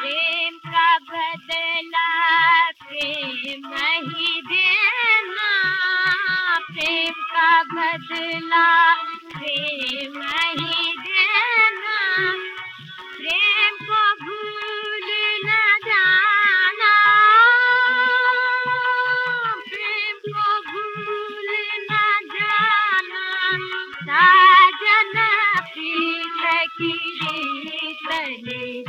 प्रेम का बदला प्रेम ही देना। प्रेम का बदला प्रेम ही प्रीत की रीत